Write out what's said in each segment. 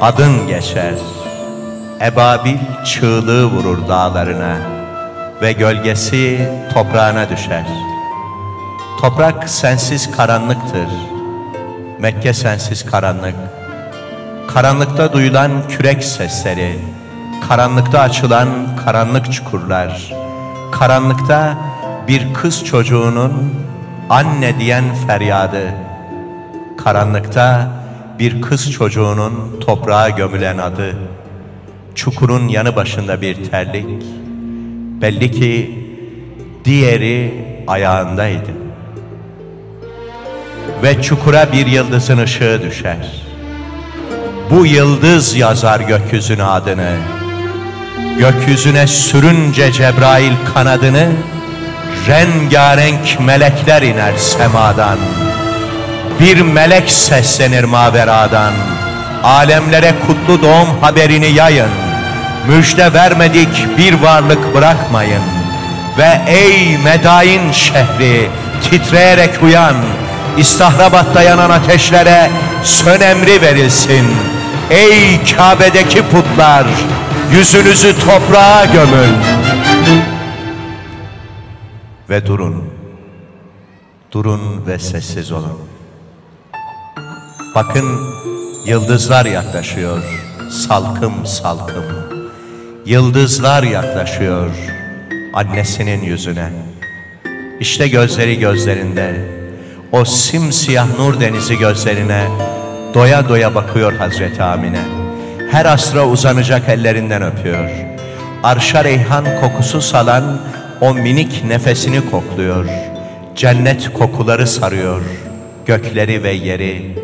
Adın geçer, ebabil çığlığı vurur dağlarına ve gölgesi toprağına düşer. Toprak sensiz karanlıktır, Mekke sensiz karanlık. Karanlıkta duyulan kürek sesleri, karanlıkta açılan karanlık çukurlar, karanlıkta bir kız çocuğunun anne diyen feryadı, karanlıkta bir kız çocuğunun toprağa gömülen adı, çukurun yanı başında bir terlik, belli ki diğeri ayağındaydı. Ve çukura bir yıldızın ışığı düşer. Bu yıldız yazar gökyüzüne adını. Gökyüzüne sürünce Cebrail kanadını, rengarenk melekler iner semadan. Bir melek seslenir maveradan. Alemlere kutlu doğum haberini yayın. Müjde vermedik bir varlık bırakmayın. Ve ey Medain şehri titreyerek uyan. İstahrabatta yanan ateşlere sön emri verilsin. Ey Kabe'deki putlar yüzünüzü toprağa gömün. Ve durun. Durun ve sessiz olun. Bakın yıldızlar yaklaşıyor. Salkım salkım. Yıldızlar yaklaşıyor annesinin yüzüne. İşte gözleri gözlerinde. O simsiyah nur denizi gözlerine doya doya bakıyor Hazreti Amine. Her asra uzanacak ellerinden öpüyor. Arşa reyhan kokusu salan o minik nefesini kokluyor. Cennet kokuları sarıyor gökleri ve yeri.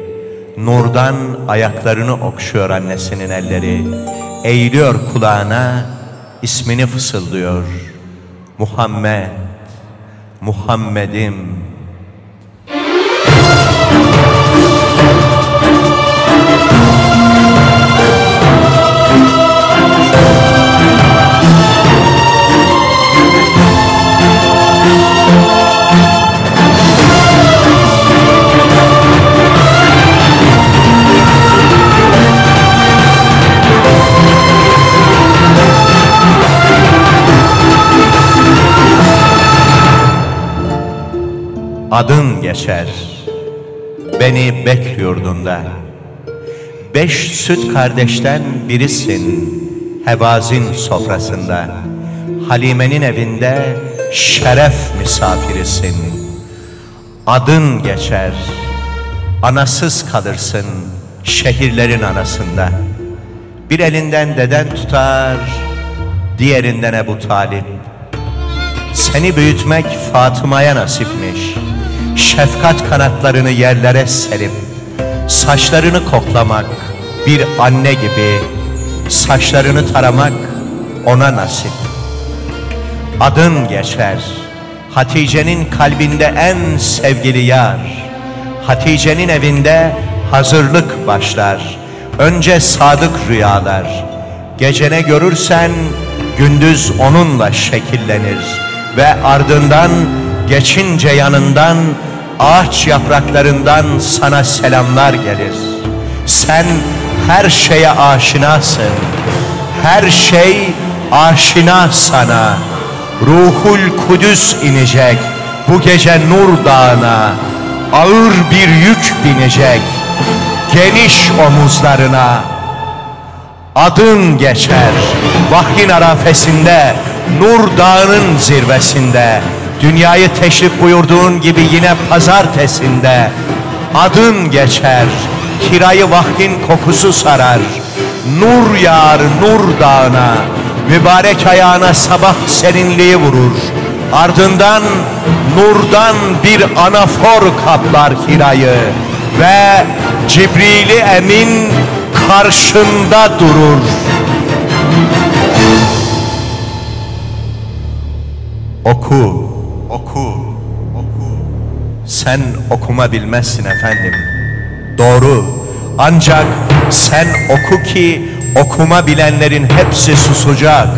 Nurdan ayaklarını okşuyor annesinin elleri. Eğiliyor kulağına ismini fısıldıyor. Muhammed, Muhammed'im. Adın geçer beni bek yurdunda. Beş süt kardeşten birisin Hevazin sofrasında. Halime'nin evinde şeref misafirisin. Adın geçer, anasız kalırsın şehirlerin anasında. Bir elinden deden tutar, diğerinden Ebu Talip. Seni büyütmek Fatıma'ya nasipmiş. Şefkat kanatlarını yerlere serip, saçlarını koklamak bir anne gibi, saçlarını taramak ona nasip. Adın geçer, Hatice'nin kalbinde en sevgili yar. Hatice'nin evinde hazırlık başlar. Önce sadık rüyalar. Gecene görürsen gündüz onunla şekillenir. Ve ardından geçince yanından ağaç yapraklarından sana selamlar gelir. Sen her şeye aşinasın. Her şey aşina sana. Ruhul Kudüs inecek bu gece Nur Dağı'na. Ağır bir yük binecek geniş omuzlarına. Adın geçer vahyin arafesinde, Nur Dağı'nın zirvesinde. Dünyayı teşrif buyurduğun gibi yine pazartesinde. Adın geçer, kirayı vahyin kokusu sarar. Nur yağar Nur Dağı'na, mübarek ayağına sabah serinliği vurur. Ardından nurdan bir anafor kaplar Hira'yı ve Cibrili Emin karşında durur. Oku, oku, oku. Sen okuma bilmezsin efendim. Doğru. Ancak sen oku ki okuma bilenlerin hepsi susacak.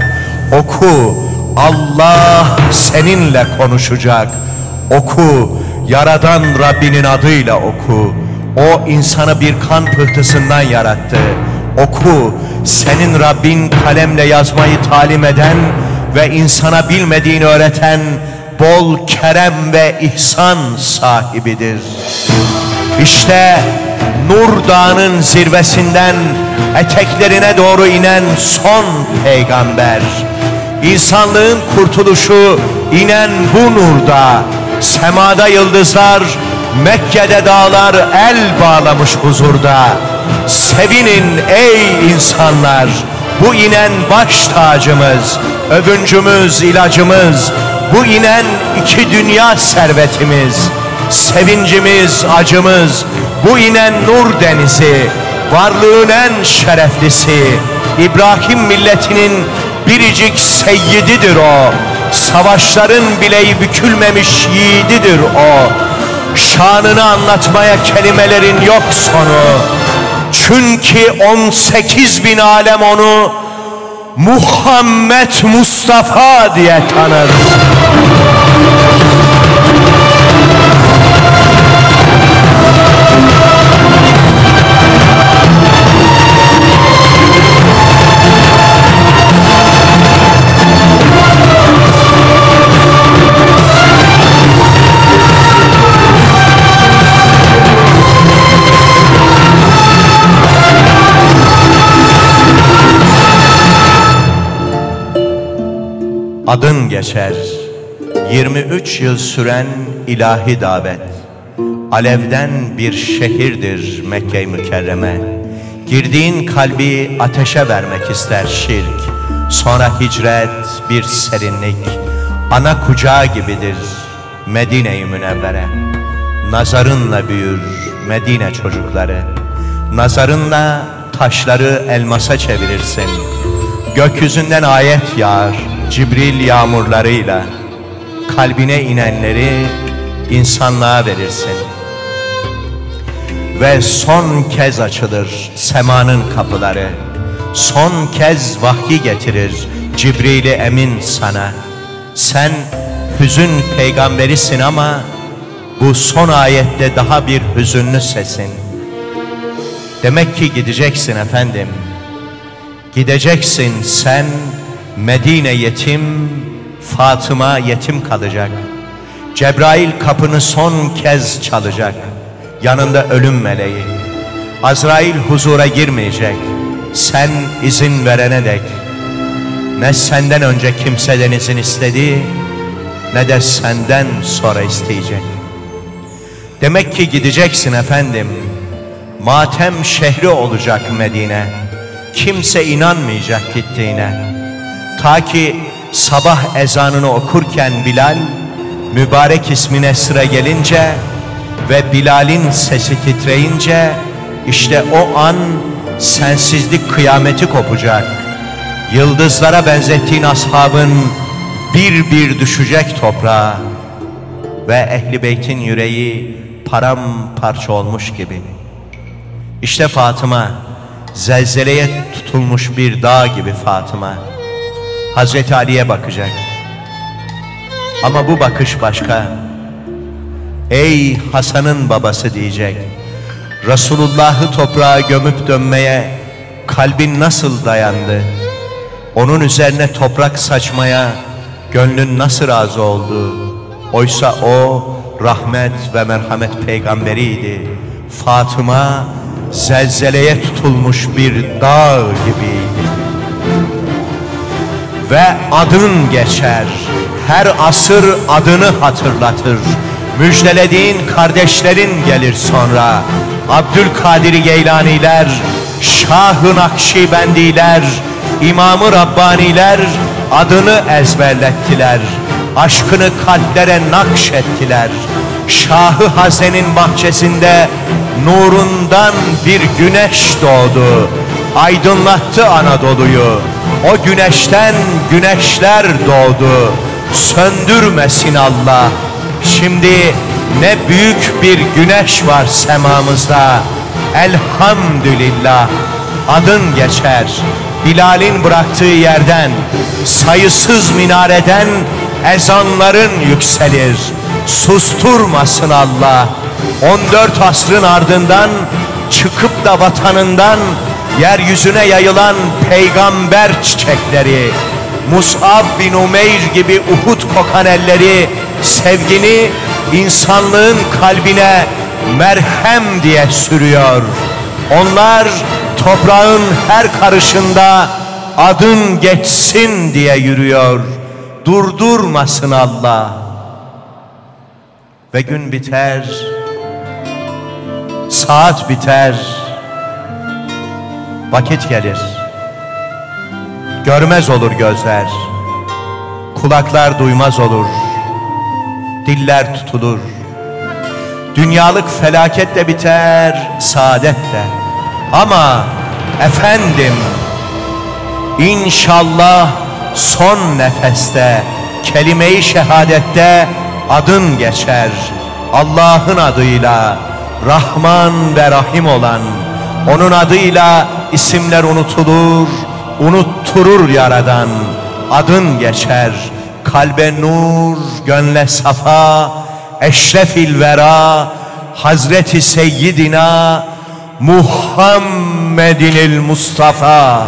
Oku. Allah seninle konuşacak. Oku. Yaradan Rabbinin adıyla oku. O insanı bir kan pıhtısından yarattı. Oku, senin Rabbin kalemle yazmayı talim eden ve insana bilmediğini öğreten bol kerem ve ihsan sahibidir. İşte Nur Dağı'nın zirvesinden eteklerine doğru inen son peygamber. İnsanlığın kurtuluşu inen bu nurda, semada yıldızlar, Mekke'de dağlar el bağlamış huzurda. Sevinin ey insanlar, bu inen baş tacımız, övüncümüz, ilacımız, bu inen iki dünya servetimiz, sevincimiz, acımız, bu inen nur denizi, varlığın en şereflisi, İbrahim milletinin biricik seyyididir o. Savaşların bileği bükülmemiş yiğididir o. Şanını anlatmaya kelimelerin yok sonu. Çünkü 18 bin alem onu Muhammed Mustafa diye tanır. Adın geçer. 23 yıl süren ilahi davet. Alevden bir şehirdir Mekke-i Mükerreme. Girdiğin kalbi ateşe vermek ister şirk. Sonra hicret bir serinlik. Ana kucağı gibidir Medine-i Münevvere. Nazarınla büyür Medine çocukları. Nazarınla taşları elmasa çevirirsin. Gökyüzünden ayet yağar Cibril yağmurlarıyla kalbine inenleri insanlığa verirsin. Ve son kez açılır semanın kapıları. Son kez vahyi getirir Cibril emin sana. Sen hüzün peygamberisin ama bu son ayette daha bir hüzünlü sesin. Demek ki gideceksin efendim. Gideceksin sen Medine yetim, Fatıma yetim kalacak. Cebrail kapını son kez çalacak. Yanında ölüm meleği. Azrail huzura girmeyecek. Sen izin verene dek. Ne senden önce kimseden izin istedi, ne de senden sonra isteyecek. Demek ki gideceksin efendim. Matem şehri olacak Medine. Kimse inanmayacak gittiğine. Ta ki sabah ezanını okurken Bilal mübarek ismine sıra gelince ve Bilal'in sesi titreyince işte o an sensizlik kıyameti kopacak. Yıldızlara benzettiğin ashabın bir bir düşecek toprağa ve ehli beytin yüreği paramparça olmuş gibi. İşte Fatıma zelzeleye tutulmuş bir dağ gibi Fatıma. Hazreti Ali'ye bakacak. Ama bu bakış başka. Ey Hasan'ın babası diyecek. Resulullah'ı toprağa gömüp dönmeye kalbin nasıl dayandı? Onun üzerine toprak saçmaya gönlün nasıl razı oldu? Oysa o rahmet ve merhamet peygamberiydi. Fatıma zelzeleye tutulmuş bir dağ gibiydi ve adın geçer. Her asır adını hatırlatır. Müjdelediğin kardeşlerin gelir sonra. Abdülkadir Geylaniler, Şah-ı Nakşibendiler, İmam-ı Rabbaniler adını ezberlettiler. Aşkını kalplere nakşettiler. Şahı Hazen'in bahçesinde nurundan bir güneş doğdu. Aydınlattı Anadolu'yu. O güneşten güneşler doğdu. Söndürmesin Allah. Şimdi ne büyük bir güneş var semamızda. Elhamdülillah. Adın geçer. Bilal'in bıraktığı yerden, sayısız minareden ezanların yükselir. Susturmasın Allah. 14 asrın ardından çıkıp da vatanından yeryüzüne yayılan peygamber çiçekleri, Mus'ab bin Umeyr gibi Uhud kokan elleri, sevgini insanlığın kalbine merhem diye sürüyor. Onlar toprağın her karışında adın geçsin diye yürüyor. Durdurmasın Allah. Ve gün biter, saat biter, vakit gelir. Görmez olur gözler, kulaklar duymaz olur, diller tutulur. Dünyalık felaket de biter, saadet de. Ama efendim, inşallah son nefeste, kelime-i şehadette adın geçer. Allah'ın adıyla, Rahman ve Rahim olan, onun adıyla isimler unutulur, unutturur yaradan. Adın geçer, kalbe nur, gönle safa, eşrefil vera, Hazreti Seyyidina Muhammedinil Mustafa.